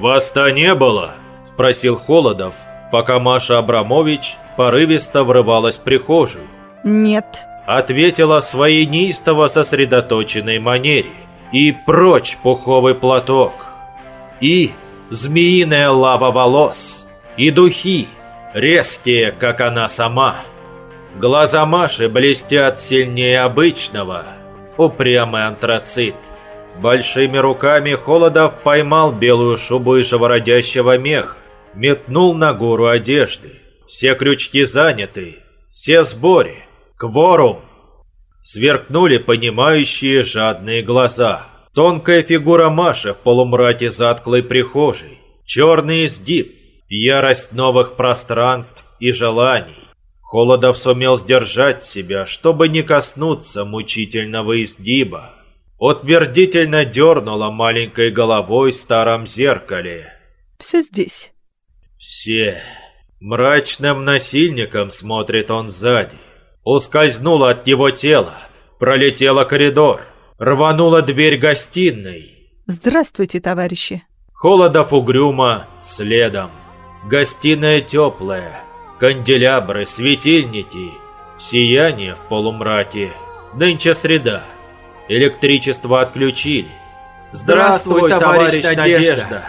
«Вас-то не было?» – спросил Холодов, пока Маша Абрамович порывисто врывалась в прихожую. «Нет», – ответила в своей неистово сосредоточенной манере. «И прочь пуховый платок, и змеиная лава волос, и духи, резкие, как она сама. Глаза Маши блестят сильнее обычного, упрямый антрацит». Большими руками Холодов поймал белую шубу из живородящего меха, метнул на гору одежды. Все крючки заняты, все сборе, кворум. Сверкнули понимающие жадные глаза. Тонкая фигура Маши в полумрате затклой прихожей. Черный изгиб, ярость новых пространств и желаний. Холодов сумел сдержать себя, чтобы не коснуться мучительного изгиба. Утвердительно дернула маленькой головой в старом зеркале. «Все здесь». «Все». Мрачным насильником смотрит он сзади. Ускользнула от его тела, пролетела коридор, рванула дверь гостиной. «Здравствуйте, товарищи». Холодов угрюмо следом. Гостиная теплая, канделябры, светильники, сияние в полумраке. Нынче среда. Электричество отключили. «Здравствуй, товарищ Надежда!»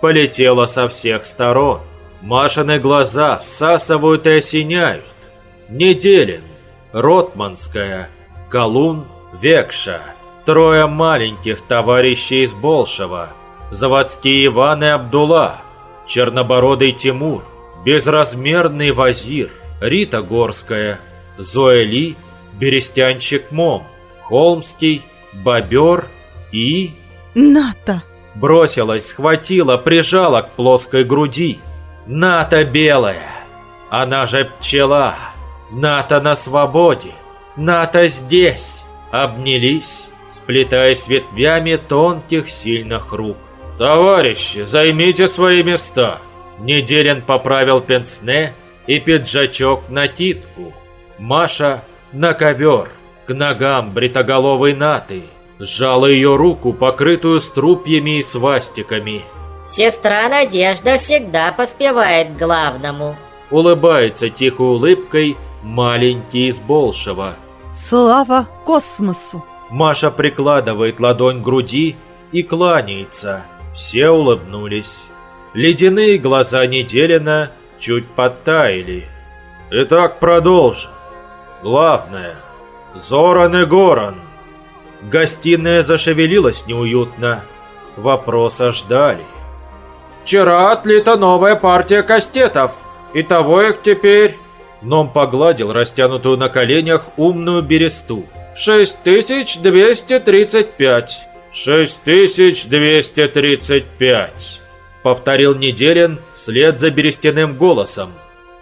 Полетела со всех сторон. Машины глаза всасывают и осеняют. Неделин, Ротманская, Колун, Векша. Трое маленьких товарищей из Болшева. Заводские Иван и Абдула. Чернобородый Тимур. Безразмерный Вазир. Рита Горская. Зоя Ли. Берестянщик Мом. Холмский, Бобер и... «Ната!» Бросилась, схватила, прижала к плоской груди. «Ната белая! Она же пчела! Ната на свободе! Ната здесь!» Обнялись, сплетаясь ветвями тонких сильных рук. «Товарищи, займите свои места!» Неделин поправил пенсне и пиджачок на титку. Маша на ковер к ногам бритоголовой Наты, сжала ее руку, покрытую струпьями и свастиками. «Сестра Надежда всегда поспевает к главному», улыбается тихой улыбкой маленький из Болшева. «Слава космосу!» Маша прикладывает ладонь к груди и кланяется. Все улыбнулись. Ледяные глаза Неделина чуть подтаяли. Итак, продолжим. Главное – Зоран и Горан. Гостиная зашевелилась неуютно. Вопроса ждали. «Вчера отлита новая партия кастетов. Итого их теперь...» Ном погладил растянутую на коленях умную бересту. «6235». «6235», повторил Неделин вслед за берестяным голосом.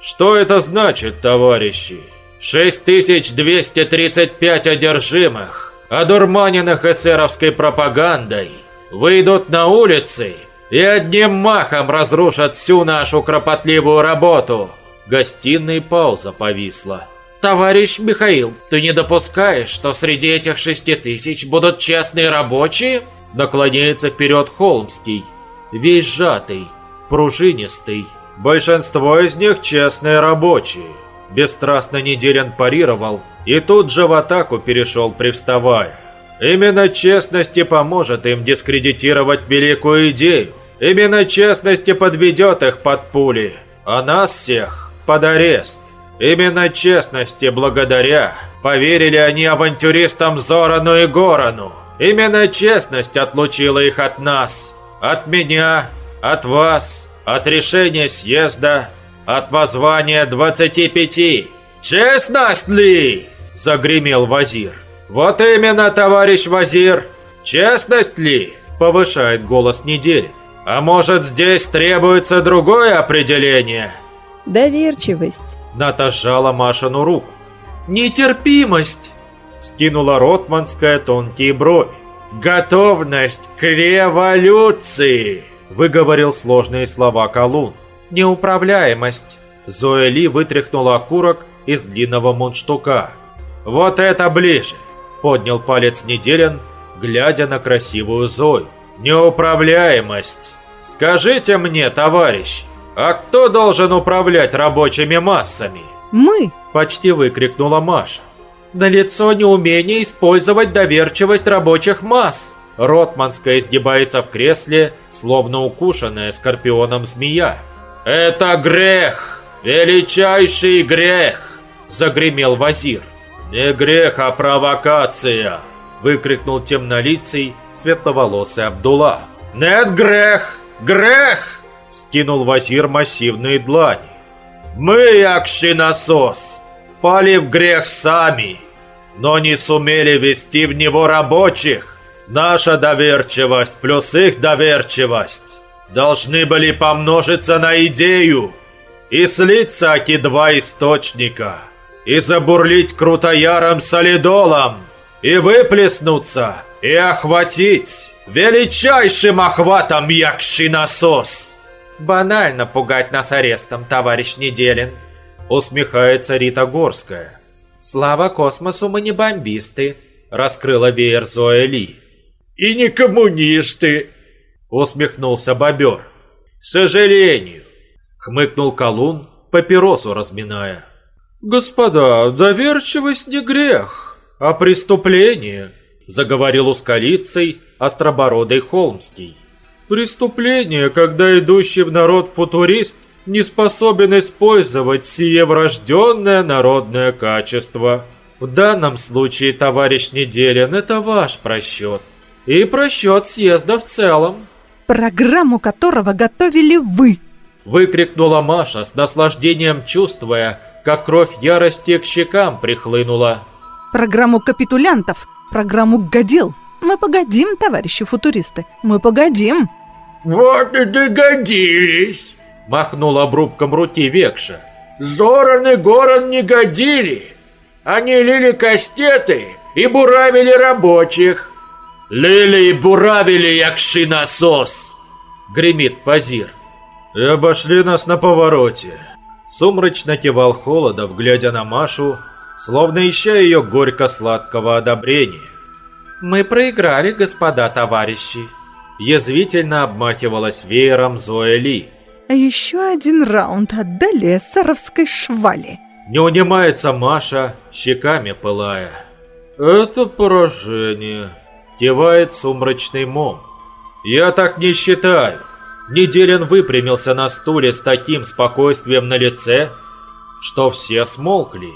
«Что это значит, товарищи?» 6235 одержимых, одурманенных эсеровской пропагандой, выйдут на улицы и одним махом разрушат всю нашу кропотливую работу. Гостиной пауза повисла. «Товарищ Михаил, ты не допускаешь, что среди этих шести тысяч будут честные рабочие?» Наклоняется вперед Холмский, весь сжатый, пружинистый. Большинство из них честные рабочие. Бесстрастно Неделин парировал и тут же в атаку перешел, привставая. Именно честность и поможет им дискредитировать великую идею. Именно честность и подведет их под пули, а нас всех под арест. Именно честности благодаря поверили они авантюристам Зорану и Горану. Именно честность отлучила их от нас, от меня, от вас, от решения съезда, от воззвания 25. «Честность ли?» – загремел Вазир. «Вот именно, товарищ Вазир! Честность ли?» – повышает голос недели. «А может, здесь требуется другое определение?» «Доверчивость», – Ната сжала Машину руку. «Нетерпимость!» – скинула Ротманская тонкие брови. «Готовность к революции!» – выговорил сложные слова Колун неуправляемость. Зоя Ли вытряхнула окурок из длинного мундштука. «Вот это ближе!» – поднял палец Неделин, глядя на красивую Зою. «Неуправляемость!» Скажите мне, товарищ, а кто должен управлять рабочими массами? Мы. Почти выкрикнула Маша. На лицо неумение использовать доверчивость рабочих масс. Ротманская изгибается в кресле, словно укушенная скорпионом змея. «Это грех! Величайший грех!» – загремел Вазир. «Не грех, а провокация!» – выкрикнул темнолицый, светловолосый Абдулла. «Нет грех! Грех!» – скинул Вазир массивные длани. «Мы, якши насос, пали в грех сами, но не сумели вести в него рабочих. Наша доверчивость плюс их доверчивость должны были помножиться на идею и слиться аки два источника, и забурлить крутояром солидолом, и выплеснуться, и охватить величайшим охватом якши насос. Банально пугать нас арестом, товарищ Неделин, усмехается Рита Горская. Слава космосу, мы не бомбисты, раскрыла веер Зоя Ли. И не коммунисты, усмехнулся бобер. К сожалению, хмыкнул Колун, папиросу разминая. Господа, доверчивость не грех, а преступление, заговорил ускалицей остробородый Холмский. Преступление, когда идущий в народ футурист не способен использовать сие врожденное народное качество. В данном случае, товарищ Неделин, это ваш просчет. И просчет съезда в целом. Программу которого готовили вы. Выкрикнула Маша с наслаждением, чувствуя, как кровь ярости к щекам прихлынула. Программу капитулянтов, программу годил. Мы погодим, товарищи футуристы, мы погодим. Вот и догодились, махнул обрубком руки Векша. Зоран и Горан не годили. Они лили кастеты и буравили рабочих. Лили и буравили, якши насос, гремит Пазир. И обошли нас на повороте. Сумрачно кивал Холодов, глядя на Машу, словно ища ее горько-сладкого одобрения. «Мы проиграли, господа товарищи!» Язвительно обмахивалась веером Зоя Ли. А еще один раунд отдали эсеровской швали. Не унимается Маша, щеками пылая. «Это поражение», – кивает сумрачный мом. «Я так не считаю». Неделин выпрямился на стуле с таким спокойствием на лице, что все смолкли.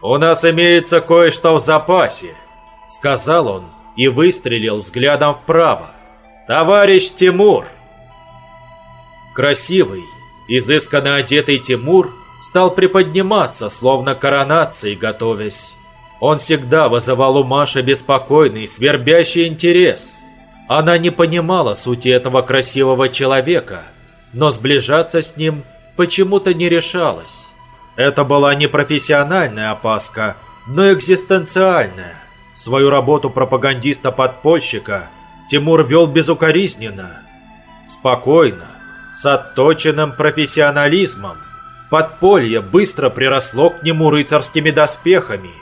«У нас имеется кое-что в запасе», – сказал он и выстрелил взглядом вправо. «Товарищ Тимур!» Красивый, изысканно одетый Тимур стал приподниматься, словно коронацией готовясь. Он всегда вызывал у Маши беспокойный, свербящий интерес. Она не понимала сути этого красивого человека, но сближаться с ним почему-то не решалась. Это была не профессиональная опаска, но экзистенциальная. Свою работу пропагандиста-подпольщика Тимур вел безукоризненно, спокойно, с отточенным профессионализмом. Подполье быстро приросло к нему рыцарскими доспехами.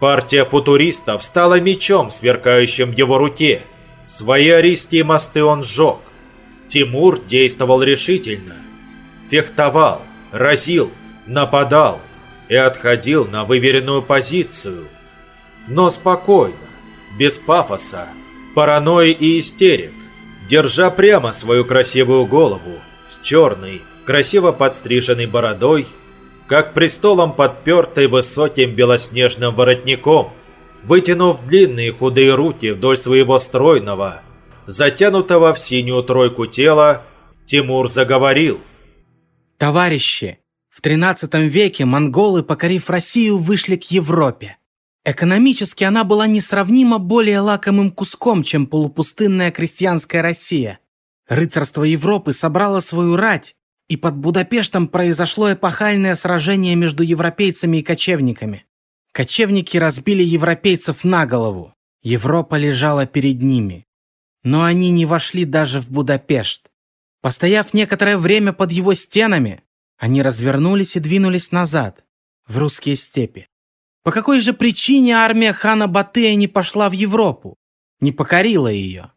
Партия футуристов стала мечом, сверкающим в его руке. Свои арийские мосты он сжег. Тимур действовал решительно. Фехтовал, разил, нападал и отходил на выверенную позицию. Но спокойно, без пафоса, паранойи и истерик, держа прямо свою красивую голову, черной, красиво подстриженной бородой, как престолом подпертой высоким белоснежным воротником, вытянув длинные худые руки вдоль своего стройного, затянутого в синюю тройку тела, Тимур заговорил. «Товарищи, в 13 веке монголы, покорив Россию, вышли к Европе. Экономически она была несравнимо более лакомым куском, чем полупустынная крестьянская Россия. Рыцарство Европы собрало свою рать, и под Будапештом произошло эпохальное сражение между европейцами и кочевниками. Кочевники разбили европейцев на голову. Европа лежала перед ними. Но они не вошли даже в Будапешт. Постояв некоторое время под его стенами, они развернулись и двинулись назад, в русские степи. По какой же причине армия хана Батыя не пошла в Европу, не покорила ее?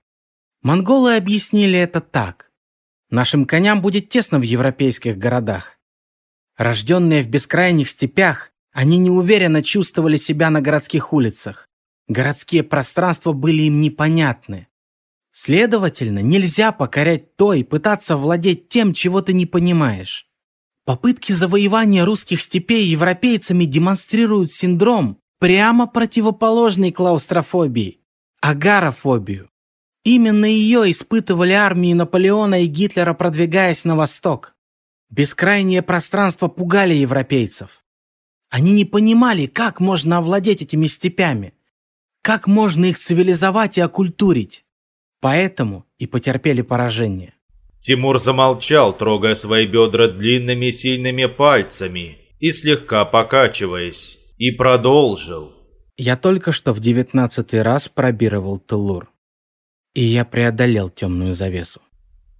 Монголы объяснили это так. Нашим коням будет тесно в европейских городах. Рожденные в бескрайних степях, они неуверенно чувствовали себя на городских улицах. Городские пространства были им непонятны. Следовательно, нельзя покорять то и пытаться владеть тем, чего ты не понимаешь. Попытки завоевания русских степей европейцами демонстрируют синдром, прямо противоположный клаустрофобии – агарофобию. Именно ее испытывали армии Наполеона и Гитлера, продвигаясь на восток. Бескрайние пространства пугали европейцев. Они не понимали, как можно овладеть этими степями, как можно их цивилизовать и окультурить. Поэтому и потерпели поражение. Тимур замолчал, трогая свои бедра длинными сильными пальцами и слегка покачиваясь, и продолжил. Я только что в девятнадцатый раз пробировал Тулур, и я преодолел темную завесу.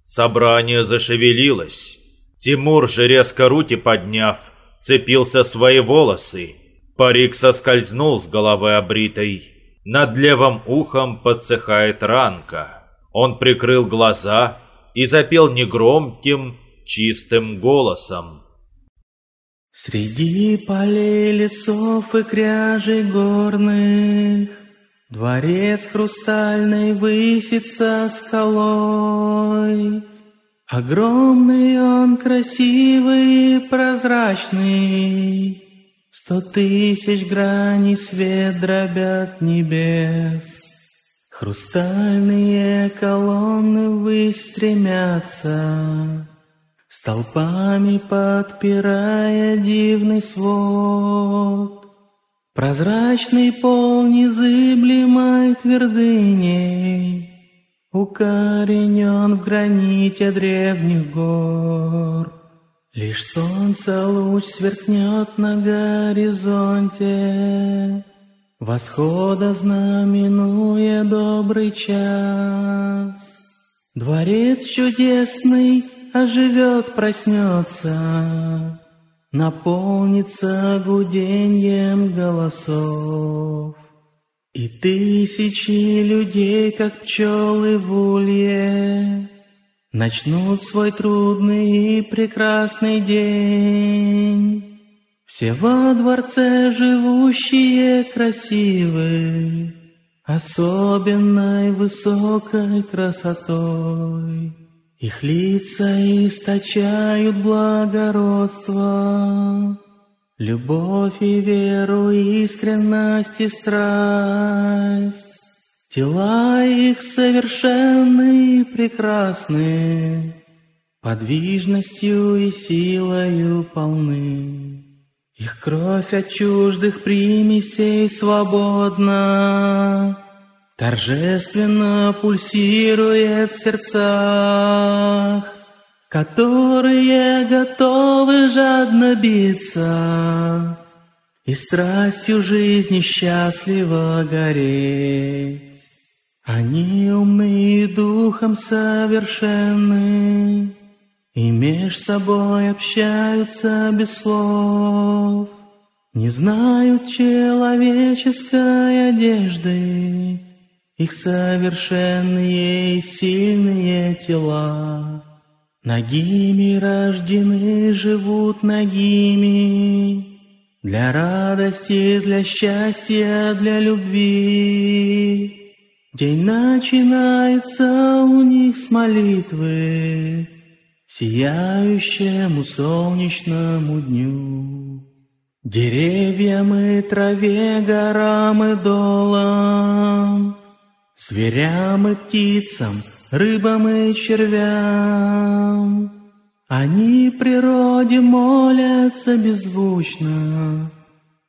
Собрание зашевелилось. Тимур же резко руки подняв, цепился в свои волосы. Парик соскользнул с головы обритой. Над левым ухом подсыхает ранка. Он прикрыл глаза и запел негромким, чистым голосом. Среди полей лесов и кряжей горных Дворец хрустальный высится скалой. Огромный он, красивый и прозрачный, Сто тысяч граней свет дробят небес. Хрустальные колонны выстремятся, Столпами подпирая дивный свод. Прозрачный пол незыблемой твердыней Укоренен в граните древних гор. Лишь солнце луч сверкнет на горизонте, Восхода знаменуя добрый час. Дворец чудесный оживет, проснется, Наполнится гуденьем голосов. И тысячи людей, как пчелы в улье, Начнут свой трудный и прекрасный день. Все во дворце живущие красивы, Особенной высокой красотой. Их лица источают благородство, Любовь и веру, искренность и страсть. Тела их совершенны и прекрасны, Подвижностью и силою полны. Их кровь от чуждых примесей свободна, Торжественно пульсирует в сердцах, Которые готовы жадно биться И страстью жизни счастливо гореть. Они умны и духом совершенны, И меж собой общаются без слов, Не знают человеческой одежды, Их совершенные и сильные тела. Нагими рождены, живут нагими, Для радости, для счастья, для любви. День начинается у них с молитвы, Сияющему солнечному дню. Деревьям и траве, горам и долам, Зверям и птицам, рыбам и червям. Они природе молятся беззвучно,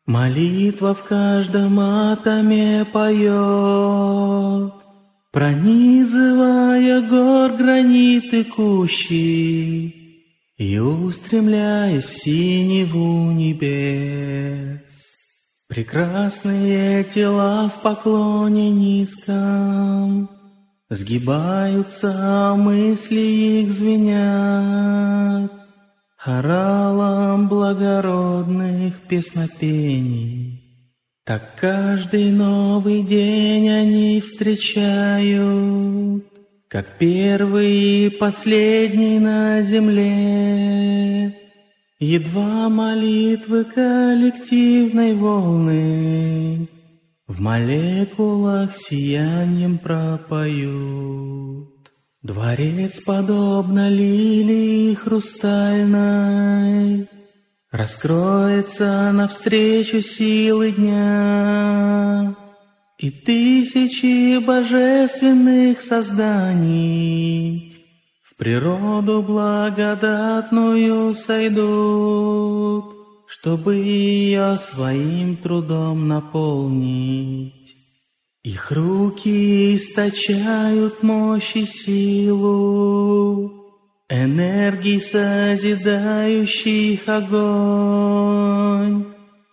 Молитва в каждом атоме поет, Пронизывая гор граниты кущи И устремляясь в синеву небес. Прекрасные тела в поклоне низком Сгибаются, мысли их звенят, хоралом благородных песнопений. Так каждый новый день они встречают как первый и последний на земле. Едва молитвы коллективной волны В молекулах сиянием пропоют. Дворец, подобно лилии хрустальной, Раскроется навстречу силы дня, И тысячи божественных созданий природу благодатную сойдут, Чтобы ее своим трудом наполнить. Их руки источают мощь и силу, Энергий созидающих огонь.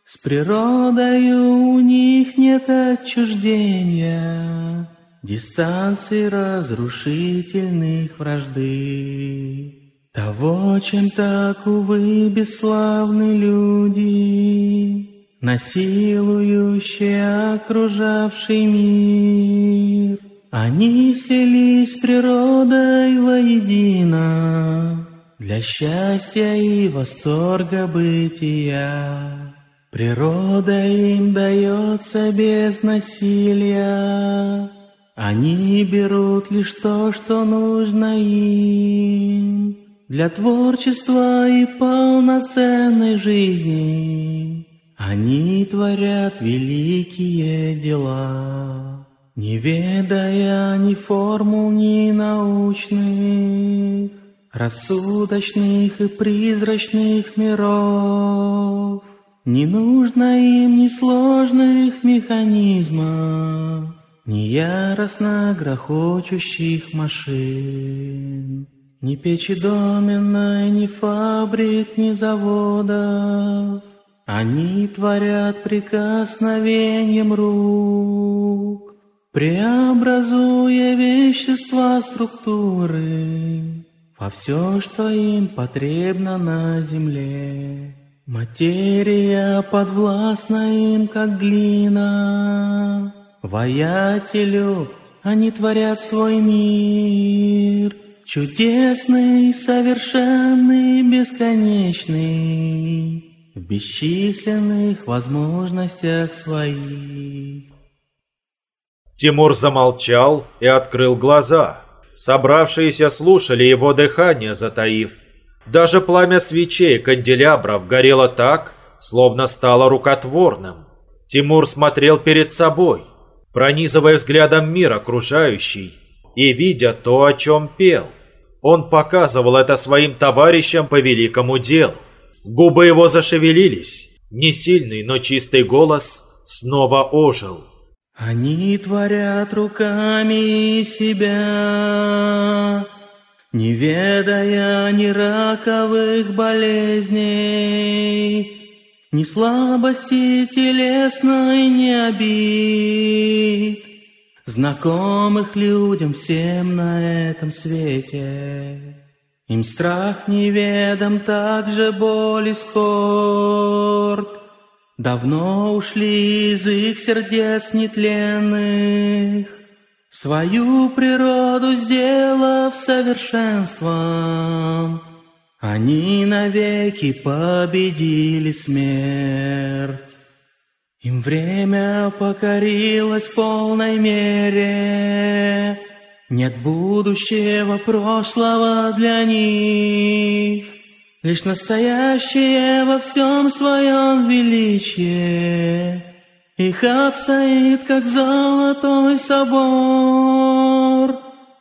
С природою у них нет отчуждения, Дистанции разрушительных вражды. Того, чем так, увы, бесславны люди, Насилующие окружавший мир. Они слились с природой воедино Для счастья и восторга бытия. Природа им дается без насилия, Они берут лишь то, что нужно им Для творчества и полноценной жизни. Они творят великие дела. Не ведая ни формул, ни научных, Рассудочных и призрачных миров, Не нужно им ни сложных механизмов, Ни яростно грохочущих машин, Ни печи доменной, ни фабрик, ни заводов. Они творят прикосновением рук, преобразуя вещества структуры во все, что им потребно на земле. Материя подвластна им, как глина. Воятелю они творят свой мир, чудесный, совершенный, бесконечный, в бесчисленных возможностях своих. Тимур замолчал и открыл глаза. Собравшиеся слушали его дыхание, затаив. Даже пламя свечей канделябров горело так, словно стало рукотворным. Тимур смотрел перед собой, пронизывая взглядом мир окружающий и видя то, о чем пел. Он показывал это своим товарищам по великому делу. Губы его зашевелились, не сильный, но чистый голос снова ожил. Они творят руками себя, не ведая ни раковых болезней, ни слабости телесной, ни обид, знакомых людям всем на этом свете. Им страх неведом, также боль и скорбь, Давно ушли из их сердец нетленных, Свою природу сделав совершенством, Они навеки победили смерть. Им время покорилось в полной мере, Нет будущего прошлого для них. Лишь настоящее во всем своем величии Их обстоит, как золотой собор,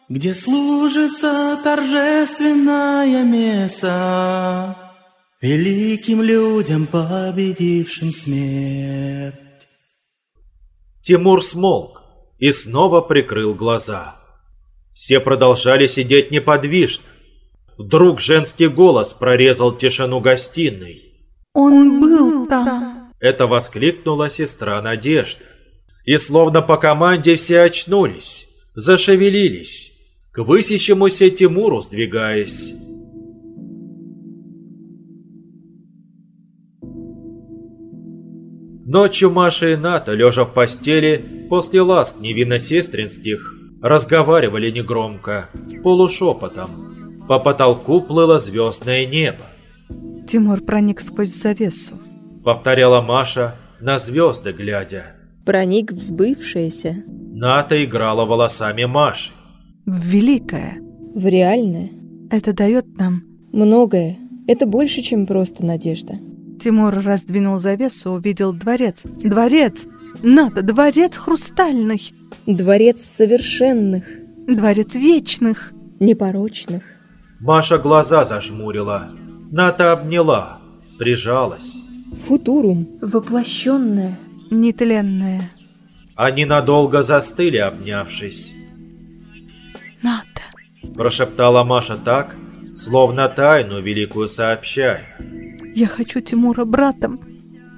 Где служится торжественная месса Великим людям, победившим смерть. Тимур смолк и снова прикрыл глаза. Все продолжали сидеть неподвижно. Вдруг женский голос прорезал тишину гостиной. Он был там. Это воскликнула сестра Надежда. И словно по команде все очнулись, зашевелились, к высящемуся Тимуру сдвигаясь. Ночью Маша и Ната, лежа в постели, после ласк невинно-сестринских, разговаривали негромко, полушепотом. По потолку плыло звездное небо. Тимур проник сквозь завесу. Повторяла Маша, на звезды глядя. Проник в сбывшееся. Ната играла волосами Маши. В великое. В реальное. Это дает нам... Многое. Это больше, чем просто надежда. Тимур раздвинул завесу, увидел дворец. Дворец! Надо, дворец хрустальный! Дворец совершенных. Дворец вечных! Непорочных. Маша глаза зажмурила. Ната обняла, прижалась. Футурум. Воплощенное. Нетленное. Они надолго застыли, обнявшись. Прошептала Маша так, словно тайну великую сообщая. Я хочу Тимура братом,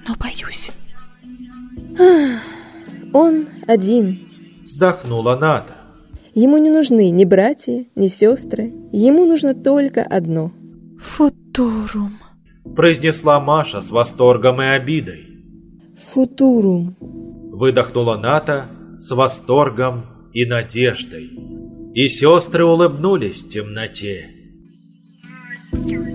но боюсь. Он один. Вздохнула Ната. Ему не нужны ни братья, ни сестры. Ему нужно только одно. Футурум. Произнесла Маша с восторгом и обидой. Футурум. Выдохнула Ната с восторгом и надеждой и сестры улыбнулись в темноте. Thank you.